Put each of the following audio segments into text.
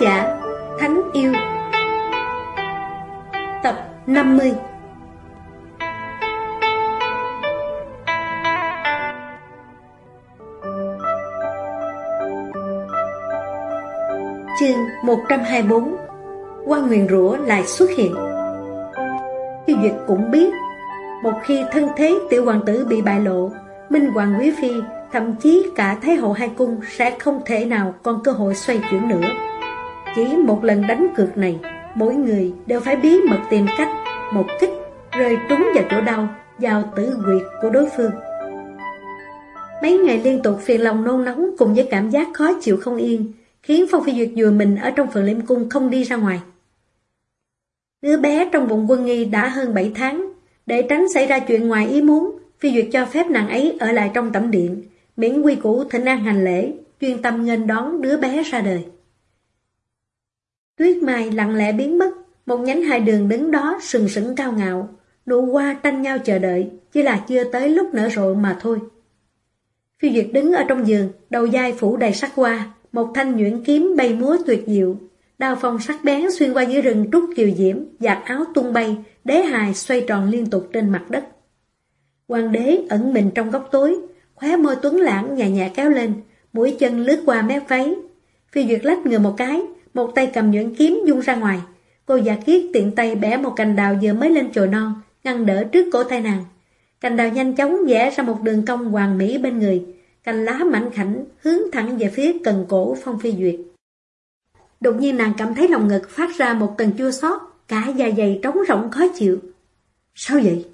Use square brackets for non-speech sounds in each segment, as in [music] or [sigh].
giả Thánh Yêu. Tập 50 Chương 124 Quan nguyền rủa lại xuất hiện. Tiêu Duyệt cũng biết, Một khi thân thế tiểu hoàng tử bị bại lộ, Minh Hoàng Quý Phi, Thậm chí cả Thái hậu hai cung Sẽ không thể nào còn cơ hội xoay chuyển nữa. Chỉ một lần đánh cược này Mỗi người đều phải bí mật tìm cách Một kích rơi trúng vào chỗ đau Vào tử quyệt của đối phương Mấy ngày liên tục phiền lòng nôn nóng Cùng với cảm giác khó chịu không yên khiến Phong Phi Duyệt vừa mình ở trong phần liêm cung không đi ra ngoài. Đứa bé trong bụng quân nghi đã hơn 7 tháng, để tránh xảy ra chuyện ngoài ý muốn, Phi Duyệt cho phép nàng ấy ở lại trong tẩm điện, miễn quy củ thịnh an hành lễ, chuyên tâm nghênh đón đứa bé ra đời. Tuyết Mai lặng lẽ biến mất, một nhánh hai đường đứng đó sừng sững cao ngạo, nụ hoa tranh nhau chờ đợi, chỉ là chưa tới lúc nở rộ mà thôi. Phi Duyệt đứng ở trong giường, đầu dai phủ đầy sắc hoa, một thanh nhuyễn kiếm bay múa tuyệt diệu, đao phong sắc bén xuyên qua dưới rừng trúc kiều diễm, giạt áo tung bay, đế hài xoay tròn liên tục trên mặt đất. Hoàng đế ẩn mình trong góc tối, khóe môi tuấn lãng nhẹ nhẹ kéo lên, mũi chân lướt qua mép váy. Phi Duyệt lách người một cái, một tay cầm nhuyễn kiếm dung ra ngoài. Cô giả kiết tiện tay bẻ một cành đào vừa mới lên chồi non, ngăn đỡ trước cổ tay nàng. Cành đào nhanh chóng vẽ ra một đường cong hoàng mỹ bên người, cành lá mảnh khảnh hướng thẳng về phía cần cổ Phong Phi Duyệt. Đột nhiên nàng cảm thấy lòng ngực phát ra một cơn chua xót, cả da dày trống rỗng khó chịu. Sao vậy?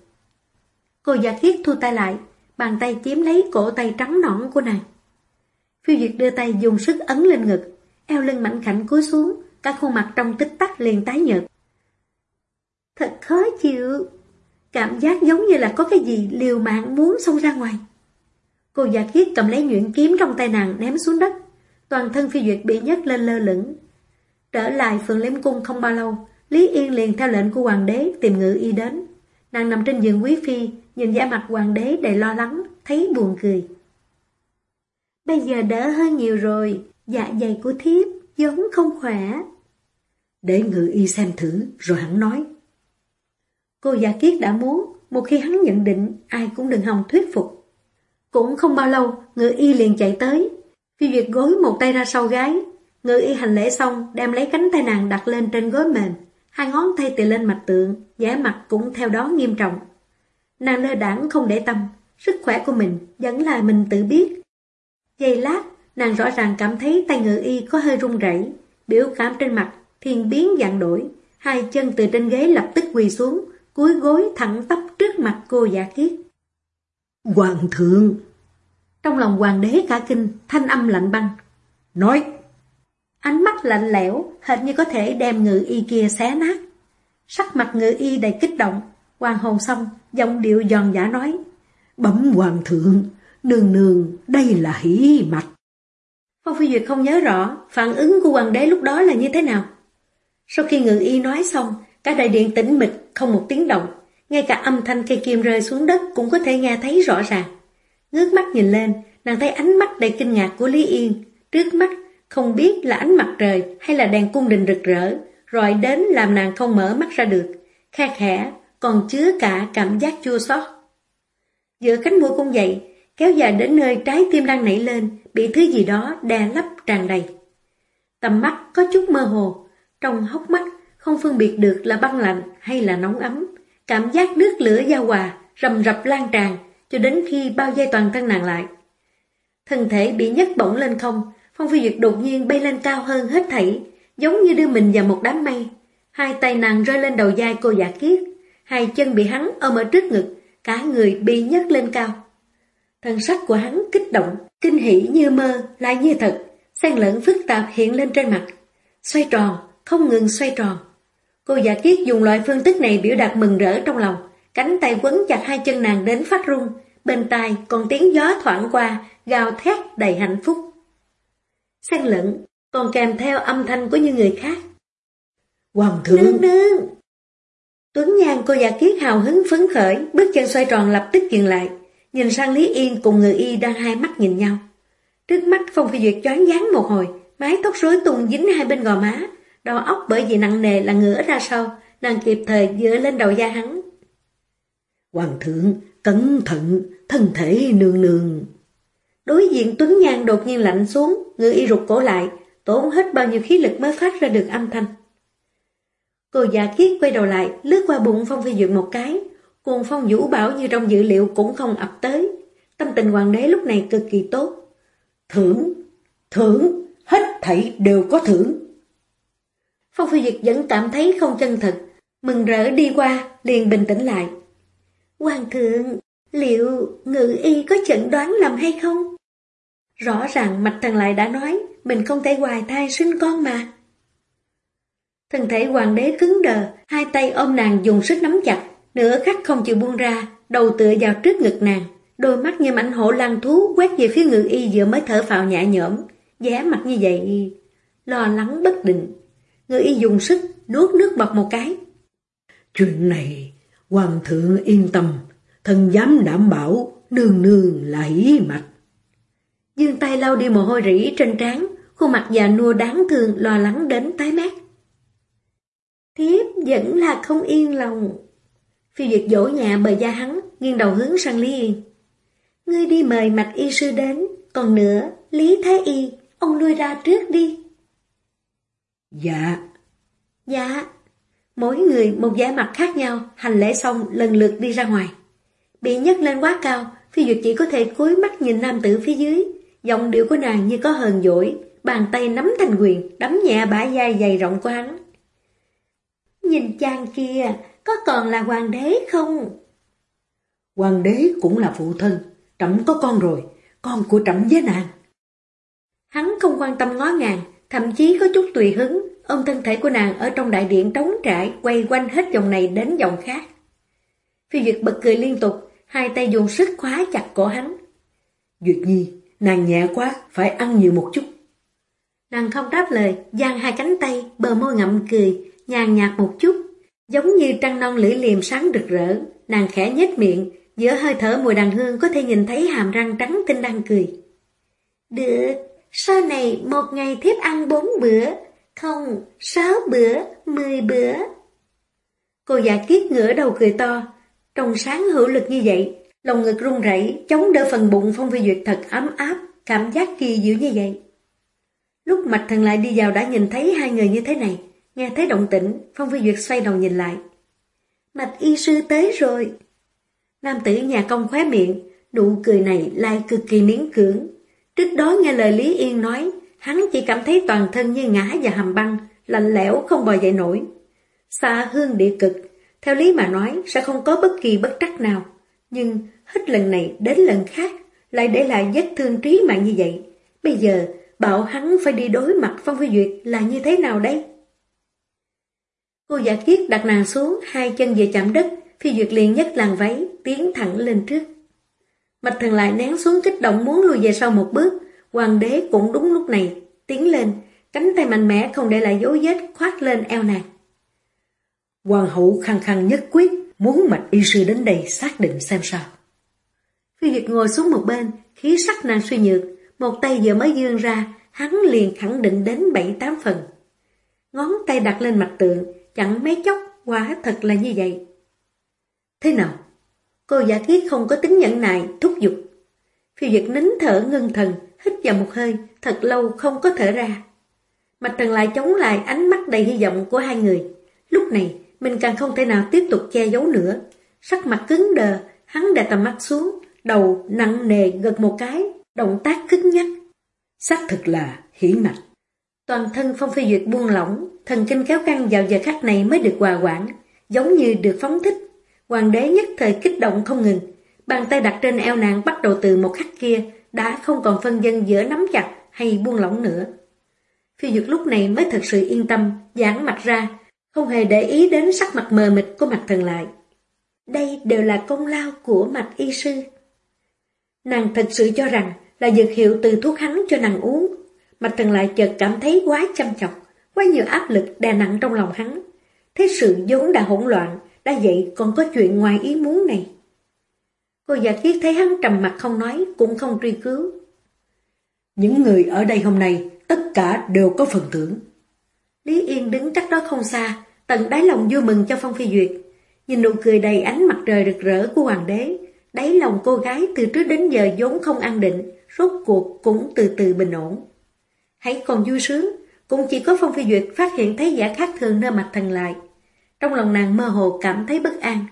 Cô giả kiết thu tay lại, bàn tay chiếm lấy cổ tay trắng nõn của nàng. Phi Duyệt đưa tay dùng sức ấn lên ngực, eo lưng mạnh khảnh cúi xuống, cả khuôn mặt trong tích tắc liền tái nhợt. Thật khó chịu, cảm giác giống như là có cái gì liều mạng muốn xông ra ngoài. Cô giả kiết cầm lấy nhuyễn kiếm trong tay nàng ném xuống đất. Toàn thân phi duyệt bị nhấc lên lơ lửng. Trở lại phường liêm cung không bao lâu, Lý Yên liền theo lệnh của hoàng đế tìm ngự y đến. Nàng nằm trên giường quý phi, nhìn vẻ mặt hoàng đế đầy lo lắng, thấy buồn cười. Bây giờ đỡ hơn nhiều rồi, dạ dày của thiếp giống không khỏe. Để ngự y xem thử, rồi hắn nói. Cô giả kiết đã muốn, một khi hắn nhận định, ai cũng đừng hòng thuyết phục. Cũng không bao lâu, ngự y liền chạy tới. Phi Duyệt gối một tay ra sau gái. Ngự y hành lễ xong, đem lấy cánh tay nàng đặt lên trên gối mềm. Hai ngón tay tì lên mặt tượng, vẻ mặt cũng theo đó nghiêm trọng. Nàng lơ đảng không để tâm, sức khỏe của mình vẫn là mình tự biết. Giây lát, nàng rõ ràng cảm thấy tay ngự y có hơi run rẩy, biểu cảm trên mặt, thiên biến dạng đổi. Hai chân từ trên ghế lập tức quỳ xuống, cúi gối thẳng tắp trước mặt cô giả kiết. Hoàng thượng! Trong lòng hoàng đế cả kinh, thanh âm lạnh băng. Nói! Ánh mắt lạnh lẽo, hệt như có thể đem ngự y kia xé nát. Sắc mặt ngự y đầy kích động, hoàng hồn xong, giọng điệu giòn giả nói. Bấm hoàng thượng, nương nương, đây là hỷ mạch. Phong Phi Duyệt không nhớ rõ phản ứng của hoàng đế lúc đó là như thế nào. Sau khi ngự y nói xong, cả đại điện tĩnh mịch, không một tiếng động, ngay cả âm thanh cây kim rơi xuống đất cũng có thể nghe thấy rõ ràng. Ngước mắt nhìn lên, nàng thấy ánh mắt đầy kinh ngạc của Lý Yên. Trước mắt, không biết là ánh mặt trời hay là đèn cung đình rực rỡ, rồi đến làm nàng không mở mắt ra được. khe khẽ, còn chứa cả cảm giác chua xót. Giữa cánh mũi cũng vậy, kéo dài đến nơi trái tim đang nảy lên, bị thứ gì đó đè lấp tràn đầy. Tầm mắt có chút mơ hồ, trong hốc mắt không phân biệt được là băng lạnh hay là nóng ấm. Cảm giác nước lửa giao hòa, rầm rập lan tràn, cho đến khi bao dây toàn thân nàng lại. Thân thể bị nhấc bổng lên không, Phong Phi Duyệt đột nhiên bay lên cao hơn hết thảy, giống như đưa mình vào một đám mây. Hai tay nàng rơi lên đầu vai cô giả kiết, hai chân bị hắn ôm ở trước ngực, cả người bị nhấc lên cao. Thân sắc của hắn kích động, kinh hỉ như mơ, lại như thật, xen lẫn phức tạp hiện lên trên mặt. Xoay tròn, không ngừng xoay tròn. Cô giả kiết dùng loại phương thức này biểu đạt mừng rỡ trong lòng, cánh tay quấn chặt hai chân nàng đến phát run, bên tai còn tiếng gió thoảng qua, gào thét đầy hạnh phúc. Xen lẫn, còn kèm theo âm thanh của những người khác. Hoàng thượng! Nương nương! Tuấn Nhan cô giả kiết hào hứng phấn khởi, bước chân xoay tròn lập tức dừng lại, nhìn sang Lý Yên cùng người y đang hai mắt nhìn nhau. Trước mắt Phong Phi Duyệt choáng dáng một hồi, mái tóc rối tung dính hai bên gò má, đầu óc bởi vì nặng nề là ngửa ra sau, nàng kịp thời dựa lên đầu da hắn. Hoàng thượng, cẩn thận, thân thể nương nương. Đối diện Tuấn Nhan đột nhiên lạnh xuống, ngựa y rụt cổ lại, tốn hết bao nhiêu khí lực mới phát ra được âm thanh. Cô già kiết quay đầu lại, lướt qua bụng Phong Phi Duyệt một cái, cuồng phong vũ bảo như trong dữ liệu cũng không ập tới. Tâm tình hoàng đế lúc này cực kỳ tốt. Thưởng, thưởng, hết thảy đều có thưởng. Phong Phi Duyệt vẫn cảm thấy không chân thật mừng rỡ đi qua, liền bình tĩnh lại. Hoàng thượng, liệu ngự y có chẩn đoán lầm hay không? Rõ ràng mạch thần lại đã nói, mình không thể hoài thai sinh con mà. Thân thể hoàng đế cứng đờ, hai tay ôm nàng dùng sức nắm chặt, nửa khắc không chịu buông ra, đầu tựa vào trước ngực nàng, đôi mắt như mảnh hổ lăng thú quét về phía ngự y vừa mới thở phào nhẹ nhõm, giá mặt như vậy, lo lắng bất định. Ngự y dùng sức nuốt nước bọt một cái. Chuyện này, hoàng thượng yên tâm, thần dám đảm bảo nương nương là hí mạch. Dương tay lau đi mồ hôi rỉ trên trán, khuôn mặt già nua đáng thương lo lắng đến tái mét. Thiếp vẫn là không yên lòng. Phi Duyệt dỗ nhà bờ da hắn, nghiêng đầu hướng sang Lý Yên. Ngươi đi mời mạch y sư đến, còn nữa, Lý Thái Y, ông lui ra trước đi. Dạ. Dạ. Mỗi người một vẻ mặt khác nhau, hành lễ xong lần lượt đi ra ngoài. Bị nhấc lên quá cao, Phi Duyệt chỉ có thể cúi mắt nhìn nam tử phía dưới. Giọng điệu của nàng như có hờn dỗi, bàn tay nắm thành quyền, đấm nhẹ bả vai dày rộng của hắn. Nhìn chàng kia, có còn là hoàng đế không? Hoàng đế cũng là phụ thân, trẫm có con rồi, con của trẫm với nàng. Hắn không quan tâm ngó ngàng, thậm chí có chút tùy hứng, ôm thân thể của nàng ở trong đại điện trống trải, quay quanh hết dòng này đến dòng khác. Phi Duyệt bật cười liên tục, hai tay dùng sức khóa chặt cổ hắn. Duyệt Nhi, nàng nhẹ quá, phải ăn nhiều một chút. Nàng không đáp lời, giang hai cánh tay, bờ môi ngậm cười, nhàn nhạt một chút, giống như trăng non lưỡi liềm sáng rực rỡ, nàng khẽ nhếch miệng, giữa hơi thở mùi đàn hương có thể nhìn thấy hàm răng trắng tinh đang cười. Được, sau này một ngày thiếp ăn bốn bữa, không, sáu bữa, mười bữa. Cô già kiết ngửa đầu cười to, trong sáng hữu lực như vậy, lòng ngực run rẩy chống đỡ phần bụng Phong Phi Duyệt thật ấm áp, cảm giác kỳ diệu như vậy. Lúc mạch thần lại đi vào đã nhìn thấy hai người như thế này, nghe thấy động tĩnh, Phong Phi Duyệt xoay đầu nhìn lại. Mạch y sư tới rồi. Nam tử nhà công khóe miệng, nụ cười này lại cực kỳ miễn cưỡng. Trước đó nghe lời Lý Yên nói, hắn chỉ cảm thấy toàn thân như ngã và hầm băng, lạnh lẽo không bò dậy nổi. Xa hương địa cực, theo lý mà nói sẽ không có bất kỳ bất trắc nào. Nhưng hết lần này đến lần khác, lại để lại vết thương trí mạng như vậy. Bây giờ, bảo hắn phải đi đối mặt Phong Phi Duyệt là như thế nào đây? Cô giả kiết đặt nàng xuống, hai chân về chạm đất, Phi Duyệt liền nhấc làn váy, tiến thẳng lên trước. Mạch thần lại nén xuống kích động muốn lùi về sau một bước, hoàng đế cũng đúng lúc này, tiến lên, cánh tay mạnh mẽ không để lại dấu vết khoát lên eo nàng. Hoàng hậu khăng khăng nhất quyết, muốn mạch y sư đến đây xác định xem sao. Phi Duyệt ngồi xuống một bên, khí sắc nàng suy nhược, một tay vừa mới dương ra, hắn liền khẳng định đến bảy tám phần. Ngón tay đặt lên mặt tượng, chẳng mấy chốc, quả thật là như vậy. Thế nào? Cô giả kiết không có tính nhẫn nại, thúc giục. Phi Duyệt nín thở ngưng thần, hít vào một hơi, thật lâu không có thở ra. Mạch Trần lại chống lại ánh mắt đầy hy vọng của hai người. Lúc này, mình càng không thể nào tiếp tục che giấu nữa. Sắc mặt cứng đờ, hắn đè tầm mắt xuống, đầu nặng nề gật một cái, động tác cứng nhắc. Xác thực là hỉ mạch. Toàn thân Phong Phi Duyệt buông lỏng, thần kinh kéo căng vào giờ khắc này mới được hòa quản, giống như được phóng thích. Hoàng đế nhất thời kích động không ngừng, bàn tay đặt trên eo nàng bắt đầu từ một khắc kia, đã không còn phân dân giữa nắm chặt hay buông lỏng nữa. Phi Duyệt lúc này mới thật sự yên tâm, giãn mặt ra, không hề để ý đến sắc mặt mờ mịt của mặt thần lại. Đây đều là công lao của mạch y sư. Nàng thật sự cho rằng là dược hiệu từ thuốc hắn cho nàng uống. Bạch thần lại chợt cảm thấy quá chăm chọc, quá nhiều áp lực đè nặng trong lòng hắn. Thế sự vốn đã hỗn loạn, đã vậy còn có chuyện ngoài ý muốn này. Cô giả kiết thấy hắn trầm mặt không nói, cũng không truy cứu. Những người ở đây hôm nay tất cả đều có phần thưởng. Lý Yên đứng cách đó không xa, tận đáy lòng vui mừng cho Phong Phi Duyệt. Nhìn nụ cười đầy ánh mặt trời rực rỡ của hoàng đế, đáy lòng cô gái từ trước đến giờ vốn không an định, rốt cuộc cũng từ từ bình ổn. Hãy còn vui sướng, cũng chỉ có Phong Phi Duyệt phát hiện thấy giả khác thường nơi mặt thần lại. Trong lòng nàng mơ hồ cảm thấy bất an.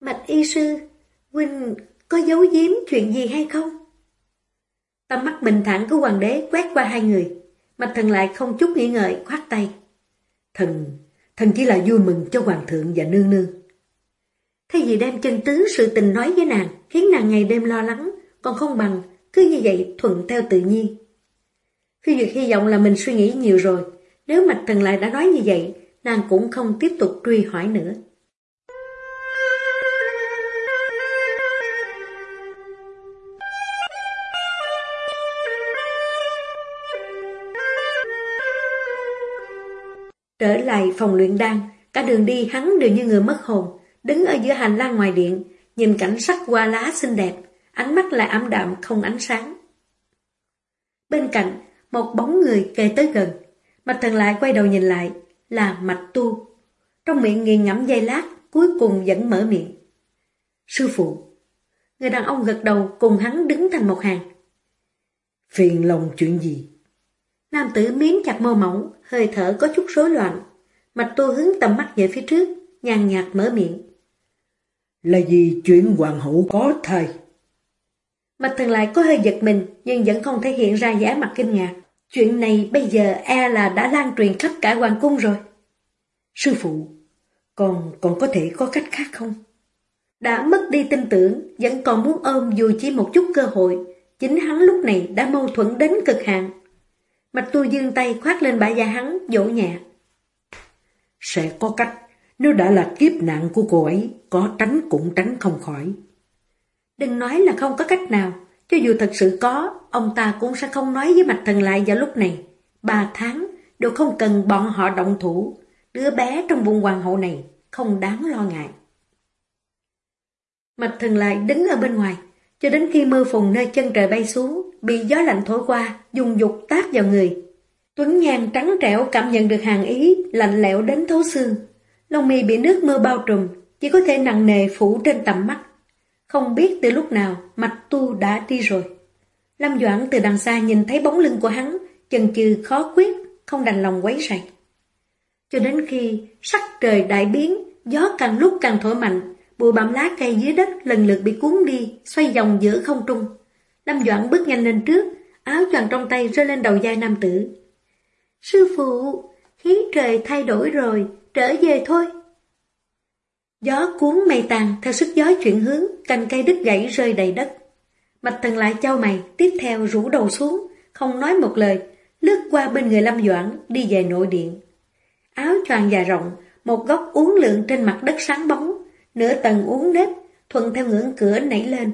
Mạch y sư, Huynh có giấu giếm chuyện gì hay không? Tâm mắt bình thản của hoàng đế quét qua hai người. Mạch thần lại không chút nghĩ ngợi khoát tay. Thần, thần chỉ là vui mừng cho hoàng thượng và nương nương. thế gì đem chân tướng sự tình nói với nàng, khiến nàng ngày đêm lo lắng, còn không bằng cứ như vậy thuận theo tự nhiên. Phi Duyệt hy vọng là mình suy nghĩ nhiều rồi, nếu Mạch Thần lại đã nói như vậy, nàng cũng không tiếp tục truy hỏi nữa. Trở lại phòng luyện đan, cả đường đi hắn đều như người mất hồn, đứng ở giữa hành lang ngoài điện, nhìn cảnh sắc hoa lá xinh đẹp, ánh mắt lại ảm đạm không ánh sáng. Bên cạnh, một bóng người kề tới gần, mạch thần lại quay đầu nhìn lại, là mạch tu. Trong miệng nghiền ngẫm dây lát, cuối cùng vẫn mở miệng. Sư phụ, người đàn ông gật đầu cùng hắn đứng thành một hàng. Phiền lòng chuyện gì? Nam tử miếng chặt mơ mỏng, hơi thở có chút rối loạn. Mạch tu hướng tầm mắt về phía trước, nhàn nhạt mở miệng. Là gì chuyện hoàng hậu có thai? Mạch thần lại có hơi giật mình, nhưng vẫn không thể hiện ra giả mặt kinh ngạc. Chuyện này bây giờ e là đã lan truyền khắp cả hoàng cung rồi. Sư phụ, còn còn có thể có cách khác không? Đã mất đi tin tưởng, vẫn còn muốn ôm dù chỉ một chút cơ hội. Chính hắn lúc này đã mâu thuẫn đến cực hạn. Mạch tu dương tay khoát lên bả da hắn, dỗ nhẹ. Sẽ có cách, nếu đã là kiếp nạn của cô ấy, có tránh cũng tránh không khỏi. Đừng nói là không có cách nào, cho dù thật sự có, ông ta cũng sẽ không nói với mạch thần lại vào lúc này. Ba tháng, đều không cần bọn họ động thủ. Đứa bé trong vùng hoàng hậu này không đáng lo ngại. Mạch thần lại đứng ở bên ngoài, cho đến khi mưa phùn nơi chân trời bay xuống, bị gió lạnh thổi qua, dùng dục tác vào người. Tuấn Nhan trắng trẻo cảm nhận được hàng ý, lạnh lẽo đến thấu xương. Lông mi bị nước mưa bao trùm, chỉ có thể nặng nề phủ trên tầm mắt. Không biết từ lúc nào mạch tu đã đi rồi. Lâm Doãn từ đằng xa nhìn thấy bóng lưng của hắn, chần chừ khó quyết, không đành lòng quấy rầy. Cho đến khi sắc trời đại biến, gió càng lúc càng thổi mạnh, bụi bặm lá cây dưới đất lần lượt bị cuốn đi, xoay vòng giữa không trung. Lâm Doãn bước nhanh lên trước, áo choàng trong tay rơi lên đầu vai nam tử. Sư phụ, khí trời thay đổi rồi, trở về thôi. Gió cuốn mây tàn theo sức gió chuyển hướng, cành cây đứt gãy rơi đầy đất. Mạch thần lại trao mày, tiếp theo rủ đầu xuống, không nói một lời, lướt qua bên người Lâm Doãn, đi về nội điện. Áo choàng dài rộng, một góc uốn lượn trên mặt đất sáng bóng, nửa tầng uốn nếp, thuận theo ngưỡng cửa nảy lên.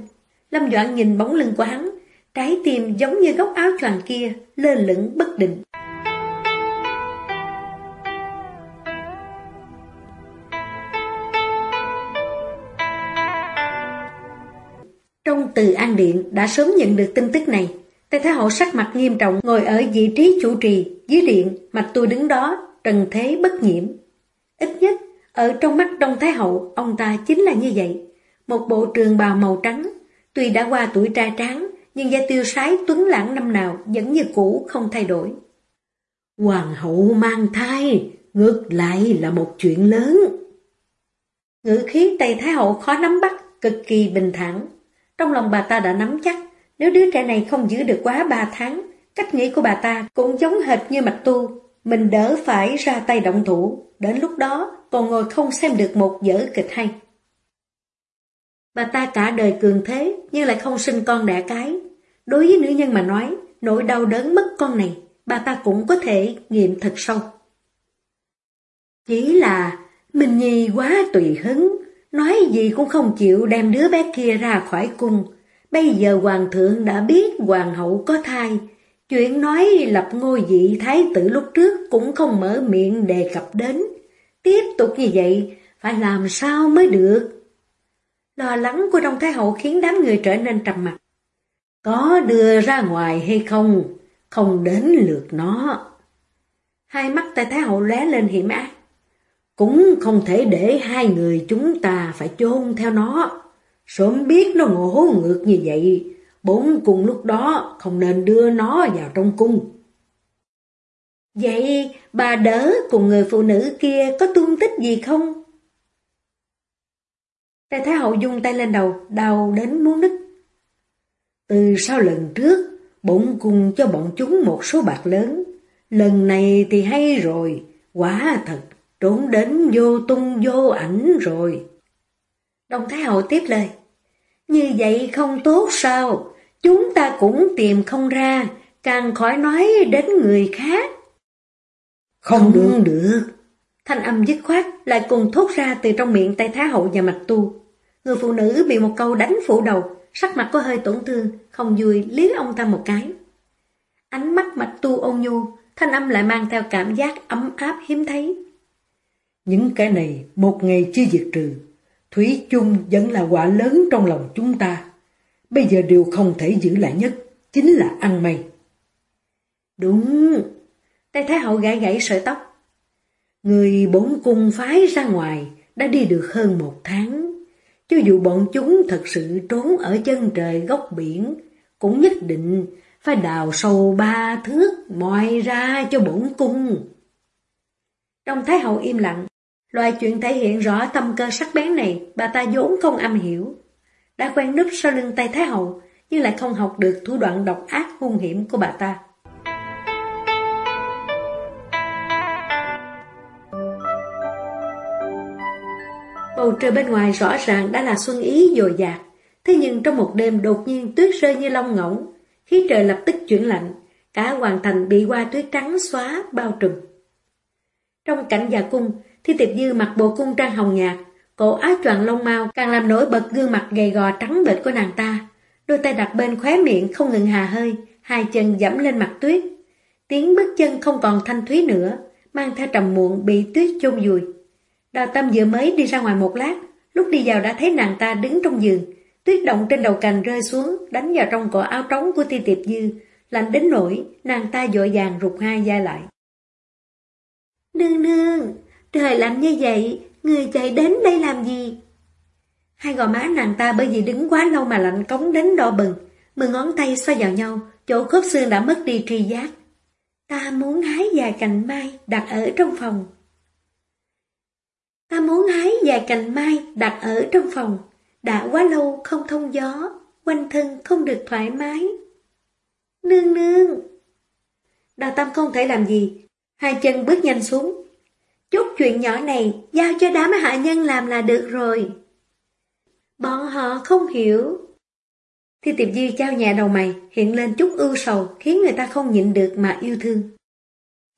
Lâm Doãn nhìn bóng lưng của hắn, trái tim giống như góc áo choàng kia, lơ lửng bất định. Trong từ an điện đã sớm nhận được tin tức này. Tây Thái Hậu sắc mặt nghiêm trọng ngồi ở vị trí chủ trì, dưới điện, mặt tôi đứng đó, trần thế bất nhiễm. Ít nhất, ở trong mắt Đông Thái Hậu, ông ta chính là như vậy. Một bộ trường bào màu trắng, tuy đã qua tuổi trai tráng, nhưng da tiêu sái tuấn lãng năm nào vẫn như cũ không thay đổi. Hoàng hậu mang thai, ngược lại là một chuyện lớn. Ngữ khí Tây Thái Hậu khó nắm bắt, cực kỳ bình thản. Trong lòng bà ta đã nắm chắc, nếu đứa trẻ này không giữ được quá ba tháng, cách nghĩ của bà ta cũng giống hệt như mạch tu, mình đỡ phải ra tay động thủ, đến lúc đó còn ngồi không xem được một dở kịch hay. Bà ta cả đời cường thế nhưng lại không sinh con đẻ cái. Đối với nữ nhân mà nói, nỗi đau đớn mất con này, bà ta cũng có thể nghiệm thật sâu. Chỉ là mình Nhi quá tùy hứng, nói gì cũng không chịu đem đứa bé kia ra khỏi cung. Bây giờ hoàng thượng đã biết hoàng hậu có thai, chuyện nói lập ngôi vị thái tử lúc trước cũng không mở miệng đề cập đến. Tiếp tục như vậy, phải làm sao mới được? Lo lắng của Đông Thái Hậu khiến đám người trở nên trầm mặt. Có đưa ra ngoài hay không? không đến lượt nó. Hai mắt tại Thái Hậu lóe lên hiểm ác. Cũng không thể để hai người chúng ta phải chôn theo nó. Sớm biết nó ngộ ngược như vậy, bốn cùng lúc đó không nên đưa nó vào trong cung. Vậy bà đỡ cùng người phụ nữ kia có tung tích gì không? Tề Thái Hậu dung tay lên đầu, đau đến muốn nứt. Từ sau lần trước, bổn cung cho bọn chúng một số bạc lớn. Lần này thì hay rồi, quả thật, trốn đến vô tung vô ảnh rồi. Đồng Thái Hậu tiếp lời. Như vậy không tốt sao? Chúng ta cũng tìm không ra, càng khỏi nói đến người khác. Không, không được được. Thanh âm dứt khoát lại cùng thốt ra từ trong miệng tay Thái Hậu và mặt tu. Người phụ nữ bị một câu đánh phủ đầu, sắc mặt có hơi tổn thương, không vui liếc ông ta một cái. Ánh mắt mạch tu ôn nhu, thanh âm lại mang theo cảm giác ấm áp hiếm thấy. Những cái này một ngày chưa diệt trừ, Thủy chung vẫn là quả lớn trong lòng chúng ta. Bây giờ điều không thể giữ lại nhất, chính là ăn mày. Đúng, tay Thái Hậu gãi gãy sợi tóc. Người bốn cung phái ra ngoài đã đi được hơn một tháng. Cho dù bọn chúng thật sự trốn ở chân trời góc biển, cũng nhất định phải đào sâu ba thước moi ra cho bổn cung. Đông Thái Hậu im lặng, loại chuyện thể hiện rõ tâm cơ sắc bén này bà ta vốn không âm hiểu. Đã quen núp sau lưng tay Thái Hậu, nhưng lại không học được thủ đoạn độc ác hung hiểm của bà ta. Bầu trời bên ngoài rõ ràng đã là xuân ý dồi dạt, thế nhưng trong một đêm đột nhiên tuyết rơi như lông ngỗng, khí trời lập tức chuyển lạnh, cả hoàng thành bị qua tuyết trắng xóa bao trùm. Trong cảnh già cung, Thi Tiệp Dư mặc bộ cung trang hồng nhạt, cổ áo choàng lông mau càng làm nổi bật gương mặt gầy gò trắng bệch của nàng ta. Đôi tay đặt bên khóe miệng không ngừng hà hơi, hai chân dẫm lên mặt tuyết. Tiếng bước chân không còn thanh thúy nữa, mang theo trầm muộn bị tuyết chôn vùi. Đào Tâm vừa mới đi ra ngoài một lát, lúc đi vào đã thấy nàng ta đứng trong giường, tuyết động trên đầu cành rơi xuống, đánh vào trong cổ áo trống của Thi Tiệp Dư, lạnh đến nỗi nàng ta dội vàng rụt hai vai lại. Nương nương, trời lạnh như vậy, người chạy đến đây làm gì? Hai gò má nàng ta bởi vì đứng quá lâu mà lạnh cống đến đỏ bừng, mười ngón tay xoa vào nhau, chỗ khớp xương đã mất đi tri giác. Ta muốn hái vài cành mai đặt ở trong phòng. Ta muốn hái vài cành mai đặt ở trong phòng. Đã quá lâu không thông gió, quanh thân không được thoải mái. Nương nương! Đào Tâm không thể làm gì, hai chân bước nhanh xuống. Chút chuyện nhỏ này giao cho đám hạ nhân làm là được rồi. Bọn họ không hiểu. Thi tiệp di trao nhà đầu mày hiện lên chút ưu sầu khiến người ta không nhịn được mà yêu thương.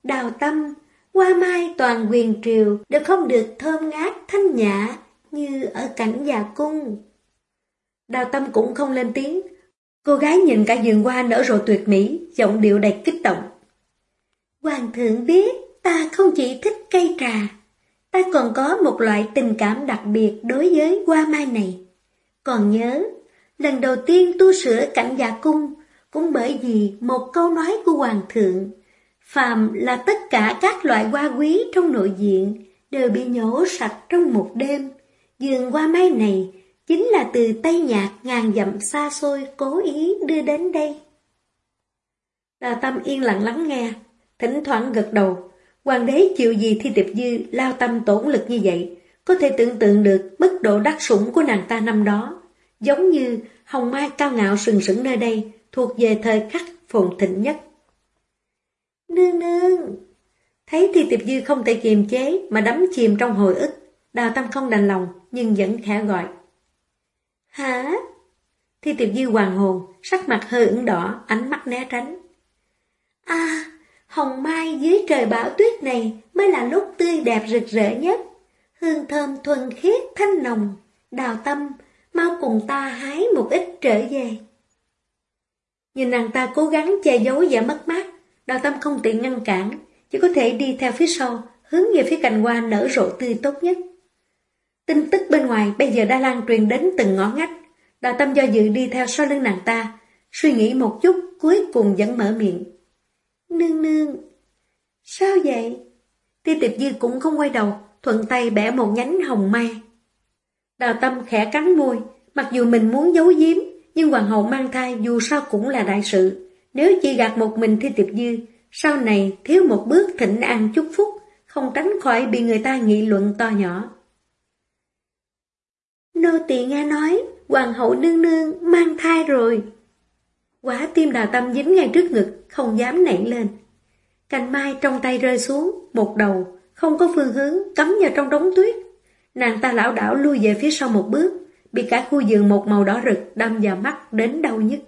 Đào Tâm qua mai toàn quyền triều đều không được thơm ngát thanh nhã như ở cảnh già cung. Đào tâm cũng không lên tiếng. Cô gái nhìn cả vườn hoa nở rộ tuyệt mỹ, giọng điệu đầy kích động. Hoàng thượng biết ta không chỉ thích cây trà, ta còn có một loại tình cảm đặc biệt đối với hoa mai này. Còn nhớ, lần đầu tiên tu sửa cảnh giả cung cũng bởi vì một câu nói của hoàng thượng Phàm là tất cả các loại hoa quý trong nội diện đều bị nhổ sạch trong một đêm. Dường hoa mai này chính là từ Tây Nhạc ngàn dặm xa xôi cố ý đưa đến đây. Tà Tâm yên lặng lắng nghe, thỉnh thoảng gật đầu. Hoàng đế chịu gì thi tiệp dư lao tâm tổn lực như vậy, có thể tưởng tượng được mức độ đắc sủng của nàng ta năm đó. Giống như hồng mai cao ngạo sừng sững nơi đây, thuộc về thời khắc phồn thịnh nhất. Nương nương! Thấy Thi Tiệp Dư không thể kiềm chế mà đắm chìm trong hồi ức, Đào Tâm không đành lòng nhưng vẫn khẽ gọi. Hả? Thi Tiệp Dư hoàng hồn, sắc mặt hơi ửng đỏ, ánh mắt né tránh. À, hồng mai dưới trời bão tuyết này mới là lúc tươi đẹp rực rỡ nhất. Hương thơm thuần khiết thanh nồng, đào tâm, mau cùng ta hái một ít trở về. Nhìn nàng ta cố gắng che giấu vẻ mất mát, Đào tâm không tiện ngăn cản, chỉ có thể đi theo phía sau, hướng về phía cành hoa nở rộ tươi tốt nhất. Tin tức bên ngoài bây giờ đã lan truyền đến từng ngõ ngách. Đào tâm do dự đi theo sau lưng nàng ta, suy nghĩ một chút cuối cùng vẫn mở miệng. Nương nương. Sao vậy? Ti tiệp dư cũng không quay đầu, thuận tay bẻ một nhánh hồng mai. Đào tâm khẽ cắn môi, mặc dù mình muốn giấu giếm, nhưng hoàng hậu mang thai dù sao cũng là đại sự. Nếu chỉ gạt một mình thi tiệp dư, sau này thiếu một bước thịnh an chúc phúc, không tránh khỏi bị người ta nghị luận to nhỏ. Nô tỳ nghe nói, hoàng hậu nương nương mang thai rồi. Quả tim đào tâm dính ngay trước ngực, không dám nảy lên. Cành mai trong tay rơi xuống, một đầu, không có phương hướng, cắm vào trong đống tuyết. Nàng ta lão đảo lui về phía sau một bước, bị cả khu giường một màu đỏ rực đâm vào mắt đến đau nhất.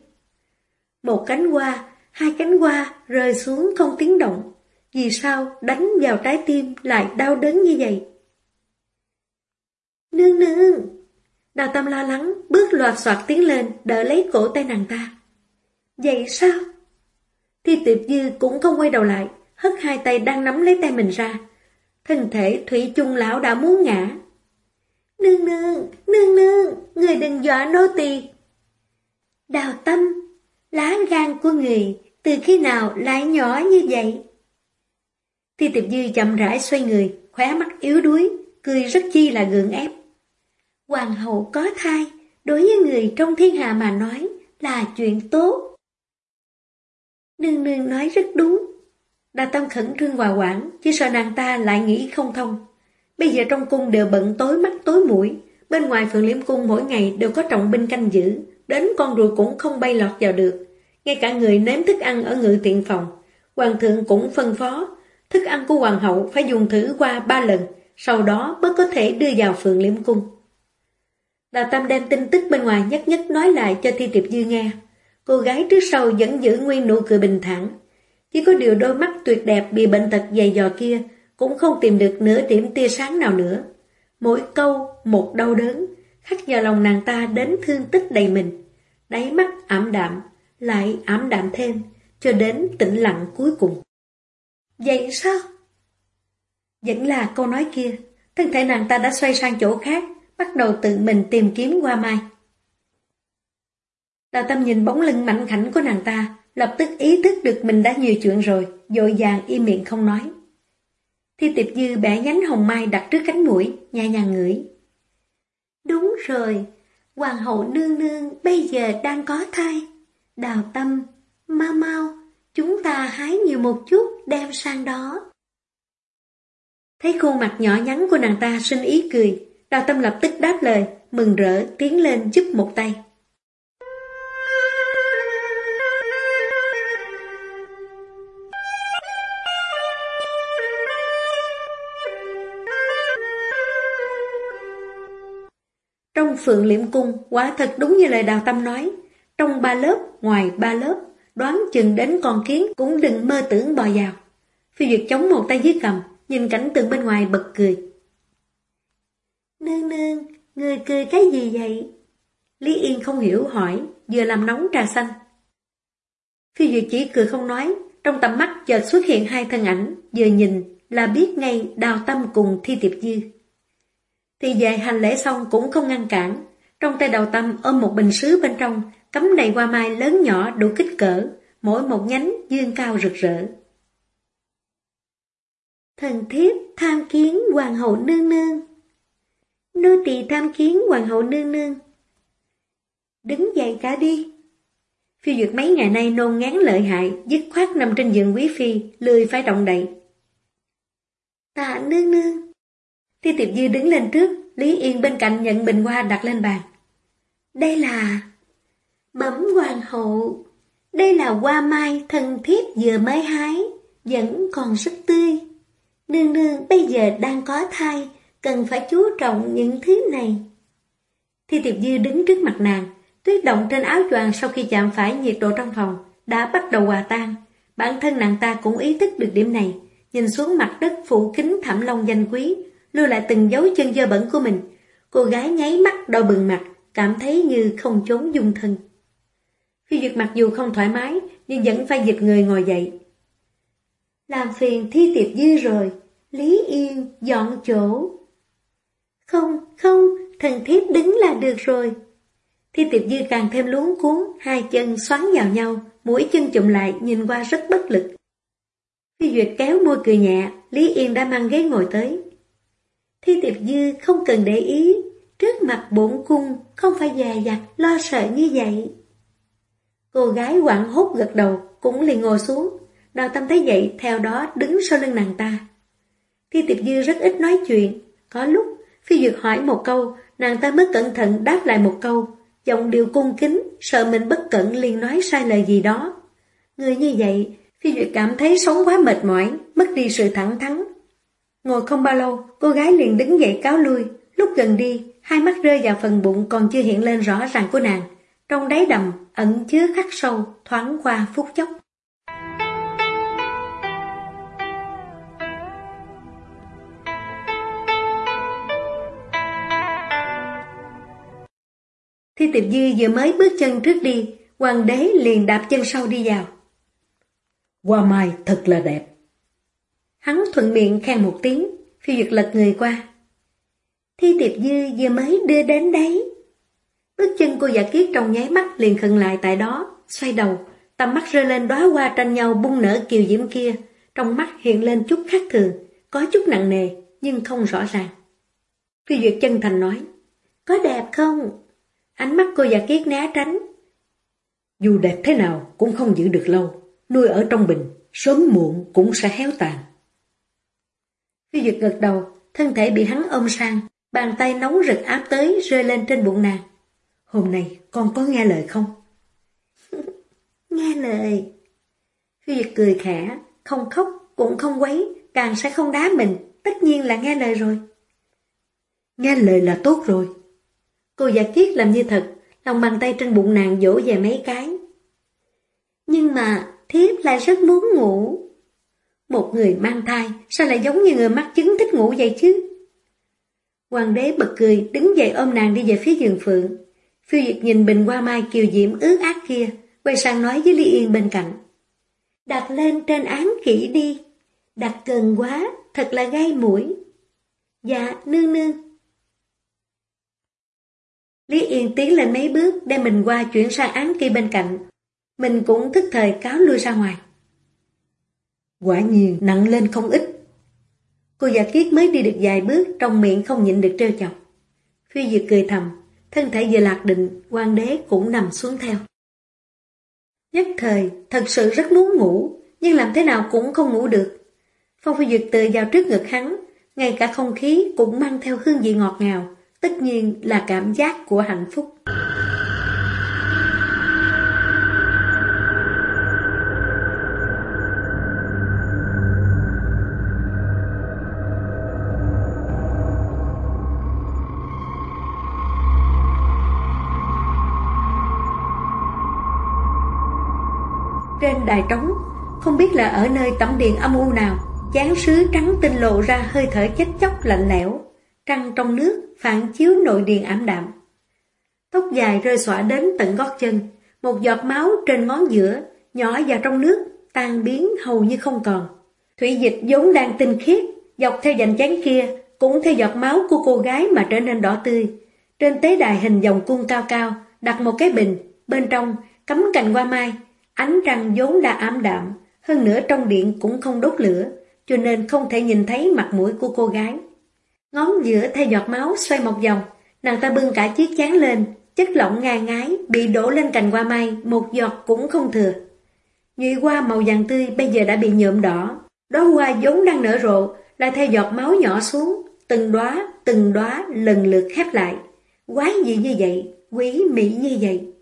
Một cánh hoa, hai cánh hoa rơi xuống không tiếng động. Vì sao đánh vào trái tim lại đau đớn như vậy? Nương nương! Đào tâm lo lắng, bước loạt soạt tiến lên, đỡ lấy cổ tay nàng ta. Vậy sao? Thi tiệp dư cũng không quay đầu lại, hất hai tay đang nắm lấy tay mình ra. Thân thể Thủy chung lão đã muốn ngã. Nương nương, nương nương, người đừng dọa nô tỳ. Đào tâm, lá gan của người từ khi nào lại nhỏ như vậy? Thi tiệp dư chậm rãi xoay người, khóe mắt yếu đuối, cười rất chi là gượng ép. Hoàng hậu có thai, đối với người trong thiên hạ mà nói là chuyện tốt. Nương nương nói rất đúng. Đa tâm khẩn trương hòa quản, chỉ sợ nàng ta lại nghĩ không thông. Bây giờ trong cung đều bận tối mắt tối mũi, bên ngoài phượng liễm cung mỗi ngày đều có trọng binh canh giữ, đến con ruồi cũng không bay lọt vào được. Ngay cả người nếm thức ăn ở ngự tiện phòng, hoàng thượng cũng phân phó, thức ăn của hoàng hậu phải dùng thử qua ba lần, sau đó mới có thể đưa vào phượng liễm cung. Đào Tam đem tin tức bên ngoài nhất nhất nói lại cho Thi Tiệp Dư nghe. Cô gái trước sau vẫn giữ nguyên nụ cười bình thản. Chỉ có điều đôi mắt tuyệt đẹp bị bệnh tật dày dò kia cũng không tìm được nửa điểm tia sáng nào nữa. Mỗi câu, một đau đớn, khắc vào lòng nàng ta đến thương tích đầy mình. Đáy mắt ảm đạm, lại ảm đạm thêm, cho đến tĩnh lặng cuối cùng. Vậy sao? Vẫn là câu nói kia, thân thể nàng ta đã xoay sang chỗ khác, bắt đầu tự mình tìm kiếm qua mai. Đào tâm nhìn bóng lưng mạnh khảnh của nàng ta, lập tức ý thức được mình đã nhiều chuyện rồi, dội vàng im miệng không nói. Thi tiệp dư bẻ nhánh hồng mai đặt trước cánh mũi, nhẹ nhàng ngửi. Đúng rồi, hoàng hậu nương nương bây giờ đang có thai. Đào tâm, mau mau, chúng ta hái nhiều một chút đem sang đó. Thấy khuôn mặt nhỏ nhắn của nàng ta sinh ý cười, đào tâm lập tức đáp lời, mừng rỡ tiến lên giúp một tay. Trong phượng liệm cung, quả thật đúng như lời đào tâm nói. Trong ba lớp, ngoài ba lớp, đoán chừng đến con kiến cũng đừng mơ tưởng bò vào. Phi Duyệt chống một tay dưới cầm, nhìn cảnh tượng bên ngoài bật cười. Nương nương, người cười cái gì vậy? Lý Yên không hiểu hỏi, vừa làm nóng trà xanh. Phi Duyệt chỉ cười không nói, trong tầm mắt chợt xuất hiện hai thân ảnh, vừa nhìn là biết ngay đào tâm cùng thi tiệp dư. Thì về hành lễ xong cũng không ngăn cản. Trong tay đầu tâm ôm một bình sứ bên trong, cắm đầy hoa mai lớn nhỏ đủ kích cỡ, mỗi một nhánh dương cao rực rỡ. Thần thiếp tham kiến hoàng hậu nương nương. Nô tỳ tham kiến hoàng hậu nương nương. Đứng dậy cả đi. Phi duyệt mấy ngày nay nôn ngán lợi hại, dứt khoát nằm trên giường quý phi, lười phải động đậy. Tạ nương nương. Thi tiệp dư đứng lên trước, Lý Yên bên cạnh nhận bình hoa đặt lên bàn. Đây là... bấm hoàng hậu, đây là hoa mai thân thiết vừa mới hái, vẫn còn rất tươi. Nương nương bây giờ đang có thai, cần phải chú trọng những thứ này. Thi tiệp dư đứng trước mặt nàng, tuyết động trên áo choàng sau khi chạm phải nhiệt độ trong phòng, đã bắt đầu hòa tan. Bản thân nàng ta cũng ý thức được điểm này, nhìn xuống mặt đất phủ kính thảm long danh quý, lưu lại từng dấu chân dơ bẩn của mình. Cô gái nháy mắt đau bừng mặt, cảm thấy như không trốn dung thân. Phi Duyệt mặc dù không thoải mái, nhưng vẫn phải giật người ngồi dậy. Làm phiền thi tiệp dư rồi, Lý Yên dọn chỗ. Không, không, thần thiếp đứng là được rồi. Thi tiệp dư càng thêm luống cuốn, hai chân xoắn vào nhau, mũi chân chụm lại nhìn qua rất bất lực. Phi Duyệt kéo môi cười nhẹ, Lý Yên đã mang ghế ngồi tới. Thi Tiệp Dư không cần để ý, trước mặt bổn cung không phải dè dặt lo sợ như vậy. Cô gái quảng hốt gật đầu, cũng liền ngồi xuống. Đào tâm thấy vậy, theo đó đứng sau lưng nàng ta. Thi Tiệp Dư rất ít nói chuyện, có lúc Phi Duyệt hỏi một câu, nàng ta mới cẩn thận đáp lại một câu, giọng điều cung kính, sợ mình bất cẩn liền nói sai lời gì đó. Người như vậy, Phi Duyệt cảm thấy sống quá mệt mỏi, mất đi sự thẳng thắn. Ngồi không bao lâu, cô gái liền đứng dậy cáo lui, lúc gần đi, hai mắt rơi vào phần bụng còn chưa hiện lên rõ ràng của nàng. Trong đáy đầm, ẩn chứa khắc sâu, thoáng qua phút chốc. Thi tiệp dư vừa mới bước chân trước đi, hoàng đế liền đạp chân sau đi vào. Hoa mai thật là đẹp. Hắn thuận miệng khen một tiếng, phi duyệt lật người qua. Thi tiệp dư vừa mới đưa đến đấy. Bước chân cô giả kiết trong nháy mắt liền khựng lại tại đó, xoay đầu, tầm mắt rơi lên đóa hoa tranh nhau bung nở kiều diễm kia, trong mắt hiện lên chút khác thường, có chút nặng nề, nhưng không rõ ràng. Phi Duyệt chân thành nói, có đẹp không? Ánh mắt cô giả kiết né tránh. Dù đẹp thế nào cũng không giữ được lâu, nuôi ở trong bình, sớm muộn cũng sẽ héo tàn. Phi Duyệt gật đầu, thân thể bị hắn ôm sang, bàn tay nóng rực áp tới rơi lên trên bụng nàng. Hôm nay con có nghe lời không? [laughs] nghe lời. Phi Duyệt cười khẽ, không khóc, cũng không quấy, càng sẽ không đá mình, tất nhiên là nghe lời rồi. Nghe lời là tốt rồi. Cô giả kiết làm như thật, lòng bàn tay trên bụng nàng dỗ về mấy cái. Nhưng mà thiếp lại rất muốn ngủ. Một người mang thai sao lại giống như người mắc chứng thích ngủ vậy chứ? Hoàng đế bật cười đứng dậy ôm nàng đi về phía giường phượng. Phiêu Diệt nhìn bình hoa mai kiều diễm ướt át kia, quay sang nói với Lý Yên bên cạnh. Đặt lên trên án kỹ đi, đặt gần quá, thật là gây mũi. Dạ, nương nương. Lý Yên tiến lên mấy bước đem mình qua chuyển sang án kia bên cạnh. Mình cũng thức thời cáo lui ra ngoài. Quả nhiên nặng lên không ít. Cô giả kiết mới đi được vài bước trong miệng không nhịn được trêu chọc. Phi Duyệt cười thầm, thân thể vừa lạc định, quan đế cũng nằm xuống theo. Nhất thời, thật sự rất muốn ngủ, nhưng làm thế nào cũng không ngủ được. Phong Phi Duyệt từ vào trước ngực hắn, ngay cả không khí cũng mang theo hương vị ngọt ngào, tất nhiên là cảm giác của hạnh phúc. Đài trống, không biết là ở nơi tẩm điện âm u nào, chán sứ trắng tinh lộ ra hơi thở chết chóc lạnh lẽo, trăng trong nước phản chiếu nội điện ảm đạm. Tóc dài rơi xõa đến tận gót chân, một giọt máu trên ngón giữa, nhỏ vào trong nước, tan biến hầu như không còn. Thủy dịch vốn đang tinh khiết, dọc theo dành chán kia, cũng theo giọt máu của cô gái mà trở nên đỏ tươi. Trên tế đài hình vòng cung cao cao, đặt một cái bình, bên trong cắm cành hoa mai, Ánh trăng vốn đã ám đạm, hơn nữa trong điện cũng không đốt lửa, cho nên không thể nhìn thấy mặt mũi của cô gái. Ngón giữa theo giọt máu xoay một vòng, nàng ta bưng cả chiếc chán lên, chất lỏng ngai ngái bị đổ lên cành hoa mai, một giọt cũng không thừa. Nhụy hoa màu vàng tươi bây giờ đã bị nhuộm đỏ, đó hoa vốn đang nở rộ, lại theo giọt máu nhỏ xuống, từng đóa từng đóa lần lượt khép lại. Quái gì như vậy, quý mỹ như vậy.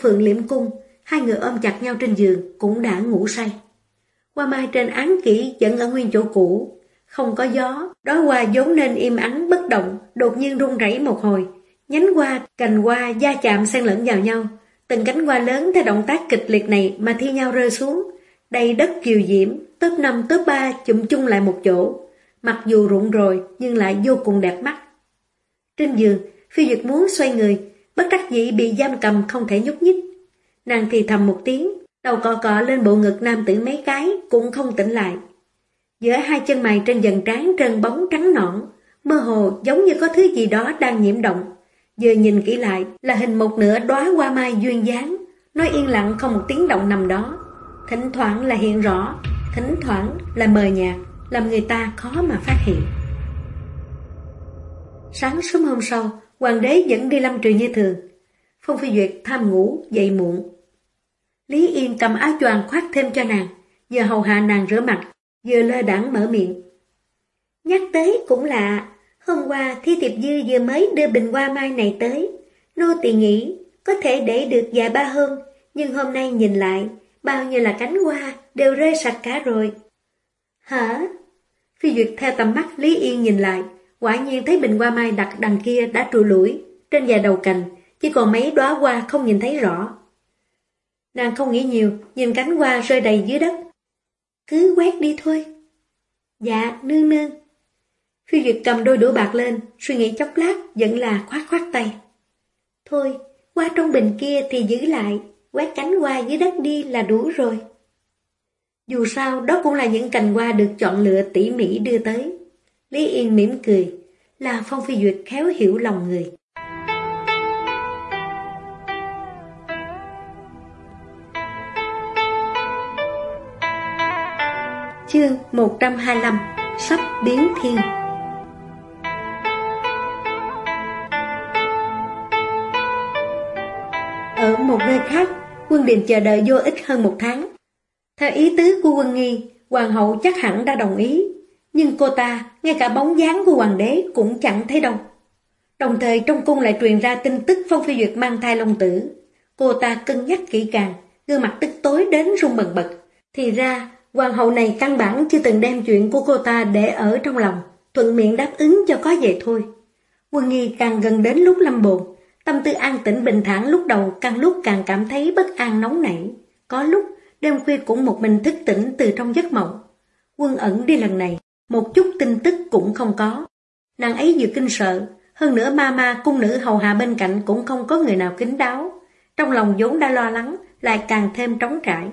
Phượng liễm cung, hai người ôm chặt nhau trên giường cũng đã ngủ say. Hoa mai trên án kỹ vẫn ở nguyên chỗ cũ, không có gió, đói hoa vốn nên im ắng bất động, đột nhiên rung rẩy một hồi. Nhánh hoa, cành hoa, da chạm xen lẫn vào nhau. Từng cánh hoa lớn theo động tác kịch liệt này mà thi nhau rơi xuống. Đầy đất kiều diễm, top 5 top 3 chụm chung lại một chỗ. Mặc dù rụng rồi nhưng lại vô cùng đẹp mắt. Trên giường, phi duyệt muốn xoay người, bất đắc dĩ bị giam cầm không thể nhúc nhích. Nàng thì thầm một tiếng, đầu cọ cọ lên bộ ngực nam tử mấy cái, cũng không tỉnh lại. Giữa hai chân mày trên dần trán trơn bóng trắng nõn, mơ hồ giống như có thứ gì đó đang nhiễm động. Giờ nhìn kỹ lại là hình một nửa đóa hoa mai duyên dáng, nói yên lặng không một tiếng động nằm đó. Thỉnh thoảng là hiện rõ, thỉnh thoảng là mờ nhạt, làm người ta khó mà phát hiện. Sáng sớm hôm sau, hoàng đế vẫn đi lâm trừ như thường. Phong Phi Duyệt tham ngủ, dậy muộn. Lý Yên cầm áo choàng khoác thêm cho nàng, vừa hầu hạ nàng rửa mặt, vừa lơ đẳng mở miệng. Nhắc tới cũng lạ, hôm qua Thi Tiệp Dư vừa mới đưa bình hoa mai này tới. Nô tỳ nghĩ có thể để được vài ba hơn, nhưng hôm nay nhìn lại, bao nhiêu là cánh hoa đều rơi sạch cả rồi. Hả? Phi Duyệt theo tầm mắt Lý Yên nhìn lại, quả nhiên thấy bình hoa mai đặt đằng kia đã trùi lũi, trên dài đầu cành, chỉ còn mấy đóa hoa không nhìn thấy rõ. Nàng không nghĩ nhiều, nhìn cánh hoa rơi đầy dưới đất. Cứ quét đi thôi. Dạ, nương nương. Phi Duyệt cầm đôi đũa bạc lên, suy nghĩ chốc lát, vẫn là khoát khoát tay. Thôi, qua trong bình kia thì giữ lại, quét cánh hoa dưới đất đi là đủ rồi. Dù sao, đó cũng là những cành hoa được chọn lựa tỉ mỉ đưa tới. Lý Yên mỉm cười, là Phong Phi Duyệt khéo hiểu lòng người. Chương 125 Sắp biến thiên Ở một nơi khác, quân đình chờ đợi vô ích hơn một tháng. Theo ý tứ của quân nghi, hoàng hậu chắc hẳn đã đồng ý, nhưng cô ta, ngay cả bóng dáng của hoàng đế cũng chẳng thấy đâu. Đồng thời trong cung lại truyền ra tin tức Phong Phi Duyệt mang thai long tử. Cô ta cân nhắc kỹ càng, gương mặt tức tối đến run bần bật. Thì ra, hoàng hậu này căn bản chưa từng đem chuyện của cô ta để ở trong lòng, thuận miệng đáp ứng cho có vậy thôi. Quân nghi càng gần đến lúc lâm bồn, tâm tư an tĩnh bình thản lúc đầu càng lúc càng cảm thấy bất an nóng nảy. Có lúc, đêm khuya cũng một mình thức tỉnh từ trong giấc mộng. Quân ẩn đi lần này, một chút tin tức cũng không có. Nàng ấy vừa kinh sợ, hơn nữa ma ma cung nữ hầu hạ bên cạnh cũng không có người nào kính đáo. Trong lòng vốn đã lo lắng, lại càng thêm trống trải.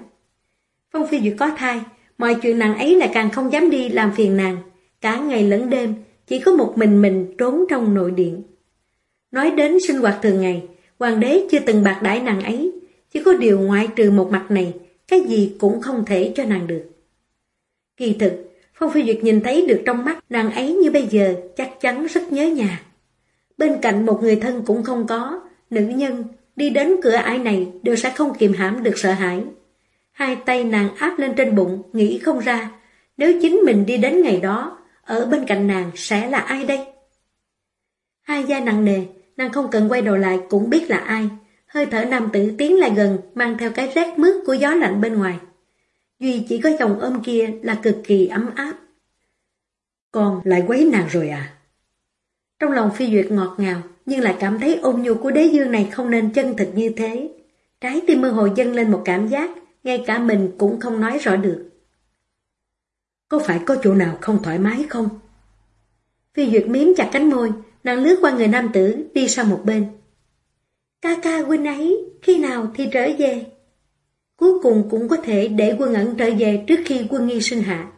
Phong Phi Duyệt có thai, mọi chuyện nàng ấy lại càng không dám đi làm phiền nàng. Cả ngày lẫn đêm, chỉ có một mình mình trốn trong nội điện. Nói đến sinh hoạt thường ngày, hoàng đế chưa từng bạc đãi nàng ấy, chỉ có điều ngoại trừ một mặt này, cái gì cũng không thể cho nàng được. Kỳ thực, Phong Phi Duyệt nhìn thấy được trong mắt nàng ấy như bây giờ chắc chắn rất nhớ nhà. Bên cạnh một người thân cũng không có, nữ nhân đi đến cửa ải này đều sẽ không kiềm hãm được sợ hãi. Hai tay nàng áp lên trên bụng, nghĩ không ra, nếu chính mình đi đến ngày đó, ở bên cạnh nàng sẽ là ai đây? Hai da nặng nề, nàng không cần quay đầu lại cũng biết là ai. Hơi thở nam tử tiến lại gần, mang theo cái rét mướt của gió lạnh bên ngoài. Duy chỉ có chồng ôm kia là cực kỳ ấm áp. Con lại quấy nàng rồi à? Trong lòng phi duyệt ngọt ngào, nhưng lại cảm thấy ôn nhu của đế dương này không nên chân thực như thế. Trái tim mơ hồ dâng lên một cảm giác, ngay cả mình cũng không nói rõ được. Có phải có chỗ nào không thoải mái không? Phi duyệt miếm chặt cánh môi, nàng lướt qua người nam tử, đi sang một bên. Ca ca huynh ấy, khi nào thì trở về? Cuối cùng cũng có thể để quân ẩn trở về trước khi quân nghi sinh hạ.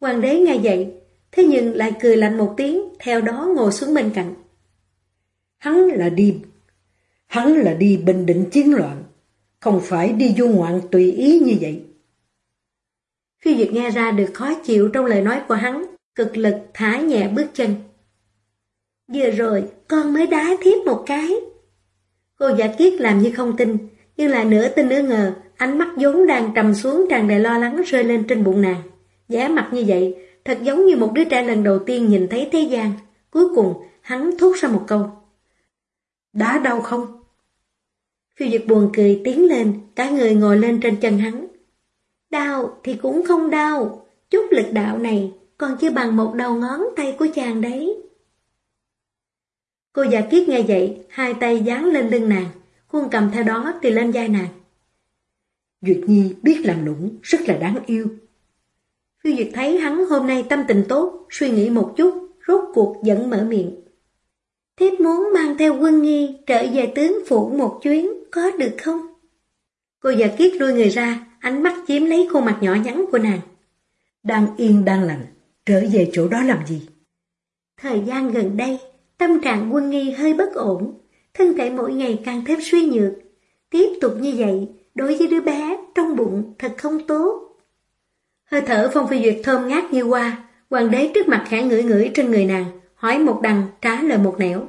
Hoàng đế nghe vậy, thế nhưng lại cười lạnh một tiếng, theo đó ngồi xuống bên cạnh. Hắn là đi, hắn là đi bình định chiến loạn, không phải đi du ngoạn tùy ý như vậy. Phi Duyệt nghe ra được khó chịu trong lời nói của hắn, cực lực thả nhẹ bước chân. Vừa rồi, con mới đá thiếp một cái. Cô giả kiết làm như không tin, nhưng lại nửa tin nửa ngờ, ánh mắt vốn đang trầm xuống tràn đầy lo lắng rơi lên trên bụng nàng. giá mặt như vậy, thật giống như một đứa trẻ lần đầu tiên nhìn thấy thế gian. Cuối cùng, hắn thốt ra một câu. Đã đau không? Phiêu Dực buồn cười tiến lên, cả người ngồi lên trên chân hắn. Đau thì cũng không đau, chút lực đạo này còn chưa bằng một đầu ngón tay của chàng đấy. Cô già kiết nghe vậy, hai tay dán lên lưng nàng, khuôn cầm theo đó thì lên vai nàng. Duyệt Nhi biết làm nũng, rất là đáng yêu. Phiêu Duyệt thấy hắn hôm nay tâm tình tốt, suy nghĩ một chút, rốt cuộc dẫn mở miệng. Thiếp muốn mang theo quân nghi trở về tướng phủ một chuyến. có được không? Cô già kiết đuôi người ra, ánh mắt chiếm lấy khuôn mặt nhỏ nhắn của nàng. Đang yên đang lành, trở về chỗ đó làm gì? Thời gian gần đây, tâm trạng quân nghi hơi bất ổn, thân thể mỗi ngày càng thêm suy nhược. Tiếp tục như vậy, đối với đứa bé trong bụng thật không tốt. Hơi thở Phong Phi Duyệt thơm ngát như hoa, hoàng đế trước mặt khẽ ngửi ngửi trên người nàng, hỏi một đằng trả lời một nẻo.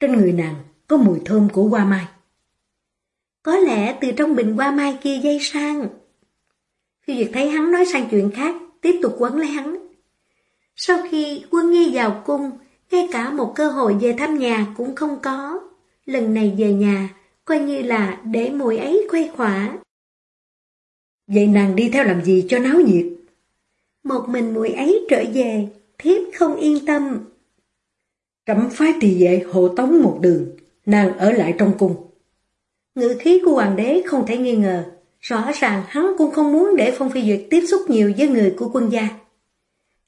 Trên người nàng có mùi thơm của hoa mai. Có lẽ từ trong bình hoa mai kia dây sang. Phi Duyệt thấy hắn nói sang chuyện khác, tiếp tục quấn lấy hắn. Sau khi quân nghi vào cung, ngay cả một cơ hội về thăm nhà cũng không có. Lần này về nhà, coi như là để mùi ấy khuây khỏa. Vậy nàng đi theo làm gì cho náo nhiệt? Một mình mùi ấy trở về, thiếp không yên tâm. Cấm phái tỳ vệ hộ tống một đường, nàng ở lại trong cung. Ngữ khí của hoàng đế không thể nghi ngờ, rõ ràng hắn cũng không muốn để Phong Phi Duyệt tiếp xúc nhiều với người của quân gia.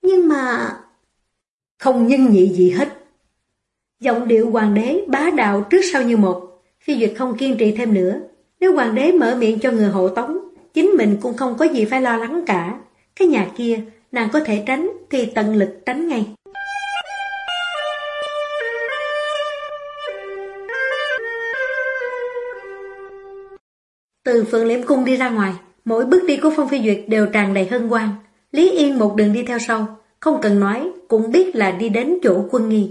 Nhưng mà... Không nhân nhị gì hết. Giọng điệu hoàng đế bá đạo trước sau như một, Phi Duyệt không kiên trì thêm nữa. Nếu hoàng đế mở miệng cho người hộ tống, chính mình cũng không có gì phải lo lắng cả. Cái nhà kia, nàng có thể tránh thì tận lực tránh ngay. Từ phượng liễm cung đi ra ngoài, mỗi bước đi của Phong Phi Duyệt đều tràn đầy hân hoan. Lý Yên một đường đi theo sau, không cần nói, cũng biết là đi đến chỗ quân nghi.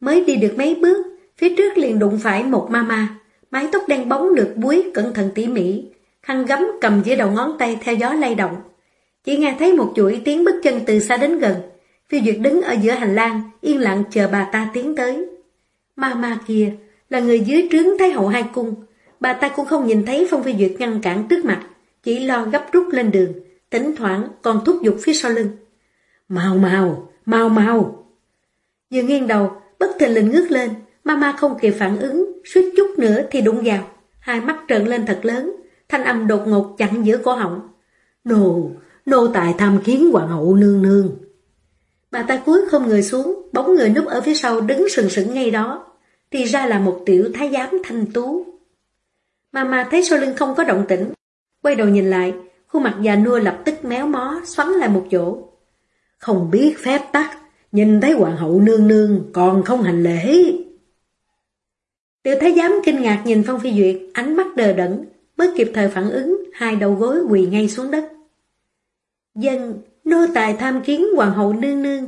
Mới đi được mấy bước, phía trước liền đụng phải một mama, mái tóc đen bóng được búi cẩn thận tỉ mỉ, khăn gấm cầm giữa đầu ngón tay theo gió lay động. Chỉ nghe thấy một chuỗi tiếng bước chân từ xa đến gần, Phi Duyệt đứng ở giữa hành lang, yên lặng chờ bà ta tiến tới. Mama kia là người dưới trướng Thái hậu hai cung, bà ta cũng không nhìn thấy Phong Phi Duyệt ngăn cản trước mặt, chỉ lo gấp rút lên đường, thỉnh thoảng còn thúc giục phía sau lưng. Mau mau, mau mau. Vừa nghiêng đầu, bất thình lình ngước lên, mama không kịp phản ứng, suýt chút nữa thì đụng vào. Hai mắt trợn lên thật lớn, thanh âm đột ngột chặn giữa cổ họng. Nô, nô tài tham kiến hoàng hậu nương nương. Bà ta cúi không người xuống, bóng người núp ở phía sau đứng sừng sững ngay đó. Thì ra là một tiểu thái giám thanh tú. Mama thấy sau lưng không có động tĩnh, quay đầu nhìn lại, khuôn mặt già nua lập tức méo mó, xoắn lại một chỗ. Không biết phép tắc, nhìn thấy hoàng hậu nương nương còn không hành lễ. Tiểu thái giám kinh ngạc nhìn Phong Phi Duyệt, ánh mắt đờ đẫn, mới kịp thời phản ứng, hai đầu gối quỳ ngay xuống đất. Dân, nô tài tham kiến hoàng hậu nương nương.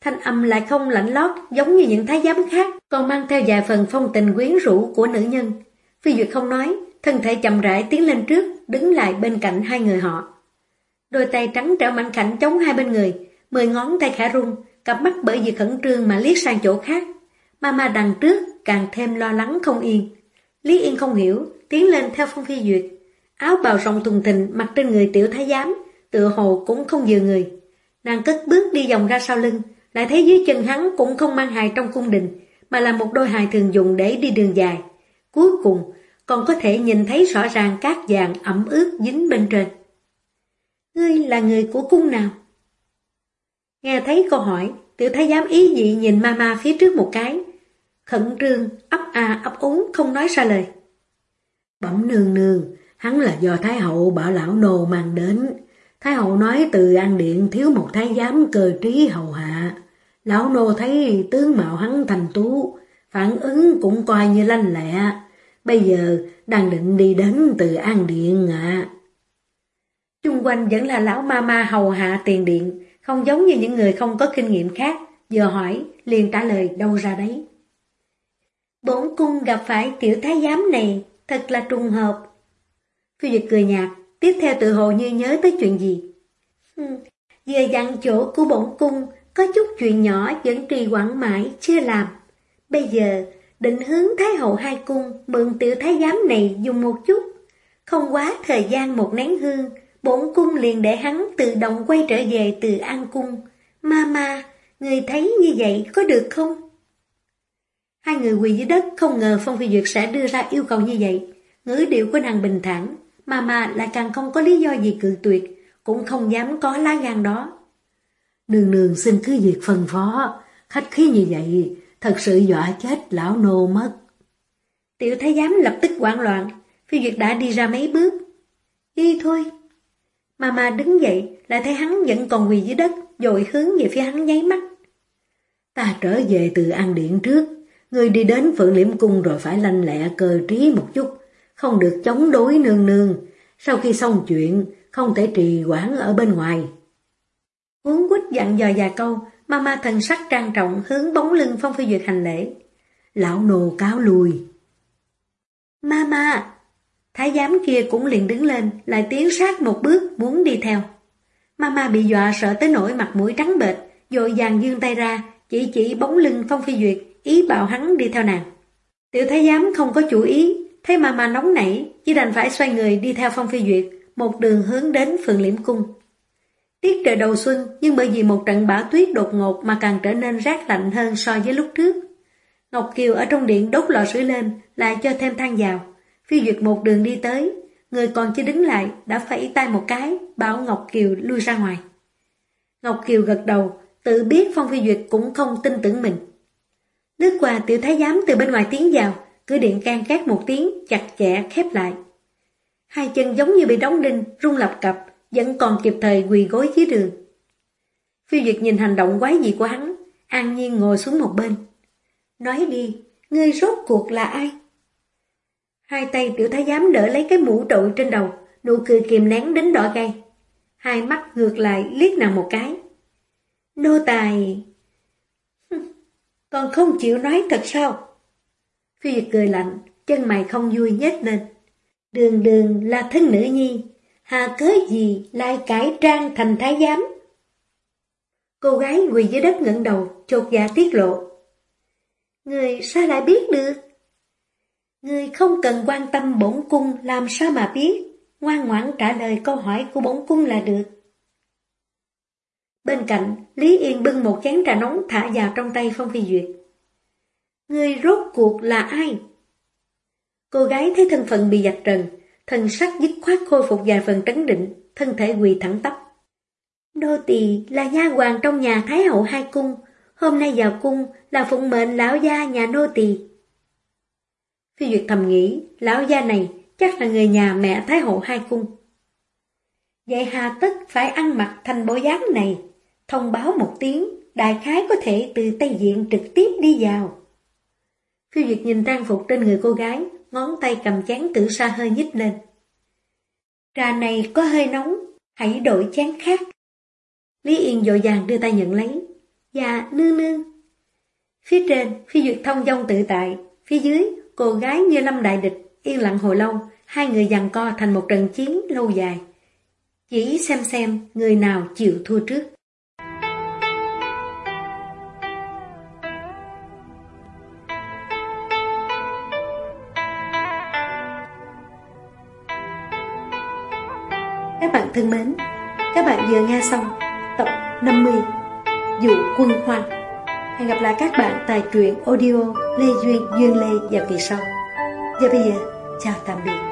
Thanh âm lại không lạnh lót giống như những thái giám khác, còn mang theo vài phần phong tình quyến rũ của nữ nhân. Phi Duyệt không nói, thân thể chậm rãi tiến lên trước, đứng lại bên cạnh hai người họ. Đôi tay trắng trẻo mạnh khảnh chống hai bên người, mười ngón tay khả rung, cặp mắt bởi vì khẩn trương mà liếc sang chỗ khác. Mama đằng trước càng thêm lo lắng không yên. Lý Yên không hiểu, tiến lên theo Phong Phi Duyệt. Áo bào rộng thùng thình mặc trên người tiểu thái giám, tựa hồ cũng không vừa người. Nàng cất bước đi vòng ra sau lưng, lại thấy dưới chân hắn cũng không mang hài trong cung đình, mà là một đôi hài thường dùng để đi đường dài. Cuối cùng, còn có thể nhìn thấy rõ ràng các vàng ẩm ướt dính bên trên. Ngươi là người của cung nào? Nghe thấy câu hỏi, tiểu thái giám ý dị nhìn mama phía trước một cái. Khẩn trương, ấp a ấp úng không nói ra lời. Bẩm nương nương, hắn là do Thái hậu bảo lão nô mang đến. Thái hậu nói từ an điện thiếu một thái giám cơ trí hầu hạ. Lão nô thấy tướng mạo hắn thành tú, phản ứng cũng coi như lanh lẹ. Bây giờ đang định đi đến từ an điện ạ. À. Trung quanh vẫn là lão ma ma hầu hạ tiền điện, không giống như những người không có kinh nghiệm khác, vừa hỏi, liền trả lời đâu ra đấy. Bổn cung gặp phải tiểu thái giám này, thật là trùng hợp. Phi dịch cười nhạt, tiếp theo tự hồ như nhớ tới chuyện gì. vừa dặn chỗ của bổn cung, có chút chuyện nhỏ vẫn trì quảng mãi, chưa làm. Bây giờ, định hướng Thái hậu hai cung, mượn tiểu thái giám này dùng một chút. Không quá thời gian một nén hương, bổn cung liền để hắn tự động quay trở về từ An Cung. Mama, người thấy như vậy có được không? Hai người quỳ dưới đất không ngờ Phong Phi Duyệt sẽ đưa ra yêu cầu như vậy. Ngữ điệu của nàng bình thản, Mama lại càng không có lý do gì cự tuyệt, cũng không dám có lá gan đó. Nương nương xin cứ việc phân phó, khách khí như vậy, thật sự dọa chết lão nô mất. Tiểu thái giám lập tức hoảng loạn, phi duyệt đã đi ra mấy bước. Đi thôi. Mama đứng dậy, lại thấy hắn vẫn còn quỳ dưới đất, rồi hướng về phía hắn nháy mắt. Ta trở về từ ăn điện trước, người đi đến phượng liễm cung rồi phải lanh lẹ cơ trí một chút, không được chống đối nương nương. Sau khi xong chuyện, không thể trì quản ở bên ngoài. Huống quýt dặn dò dài câu, mama thần sắc trang trọng hướng bóng lưng Phong Phi Duyệt hành lễ. Lão nô cáo lùi. Mama! Thái giám kia cũng liền đứng lên, lại tiến sát một bước muốn đi theo. Mama bị dọa sợ tới nỗi mặt mũi trắng bệch, dội vàng dương tay ra, chỉ chỉ bóng lưng Phong Phi Duyệt, ý bảo hắn đi theo nàng. Tiểu thái giám không có chủ ý, thấy Mama nóng nảy, chỉ đành phải xoay người đi theo Phong Phi Duyệt, một đường hướng đến phường liễm cung. Tiết trời đầu xuân, nhưng bởi vì một trận bão tuyết đột ngột mà càng trở nên rát lạnh hơn so với lúc trước. Ngọc Kiều ở trong điện đốt lò sưởi lên, lại cho thêm than vào. Phi Duyệt một đường đi tới, người còn chưa đứng lại, đã phẩy tay một cái, bảo Ngọc Kiều lui ra ngoài. Ngọc Kiều gật đầu, tự biết Phong Phi Duyệt cũng không tin tưởng mình. Lướt qua tiểu thái giám từ bên ngoài tiến vào, cửa điện can két một tiếng, chặt chẽ khép lại. Hai chân giống như bị đóng đinh, rung lập cập, vẫn còn kịp thời quỳ gối dưới đường. Phi Duyệt nhìn hành động quái dị của hắn, an nhiên ngồi xuống một bên. Nói đi, ngươi rốt cuộc là ai? Hai tay tiểu thái giám đỡ lấy cái mũ trội trên đầu, nụ cười kìm nén đến đỏ gay. Hai mắt ngược lại liếc nàng một cái. Nô tài... Còn không chịu nói thật sao? Phi Duyệt cười lạnh, chân mày không vui nhếch lên. Đường đường là thân nữ nhi, hà cớ gì lại cải trang thành thái giám. Cô gái quỳ dưới đất ngẩng đầu, chột dạ tiết lộ. Người sao lại biết được? Người không cần quan tâm bổn cung làm sao mà biết, ngoan ngoãn trả lời câu hỏi của bổn cung là được. Bên cạnh, Lý Yên bưng một chén trà nóng thả vào trong tay Phong Phi Duyệt. Người rốt cuộc là ai? Cô gái thấy thân phận bị dạch trần, thần sắc dứt khoát khôi phục vài phần trấn định, thân thể quỳ thẳng tắp. Nô tỳ là nha hoàng trong nhà Thái hậu hai cung, hôm nay vào cung là phụng mệnh lão gia nhà nô tỳ. Phi Duyệt thầm nghĩ, lão gia này chắc là người nhà mẹ Thái hậu hai cung. Vậy hà tất phải ăn mặc thành bộ dáng này, thông báo một tiếng, đại khái có thể từ Tây Diện trực tiếp đi vào. Phi Duyệt nhìn trang phục trên người cô gái, ngón tay cầm chén tử sa hơi nhích lên. Trà này có hơi nóng, hãy đổi chén khác. Lý Yên dội vàng đưa tay nhận lấy. Dạ, nương nương. Phía trên, phi duyệt thông dong tự tại. Phía dưới, cô gái như lâm đại địch, yên lặng hồi lâu, hai người giằng co thành một trận chiến lâu dài. Chỉ xem xem người nào chịu thua trước. Các bạn thân mến, các bạn vừa nghe xong tập 50 Dụ Quân Hoang. Hẹn gặp lại các bạn tại truyện audio Lê Duyên Duyên Lê và kỳ sau. Và bây giờ, chào tạm biệt.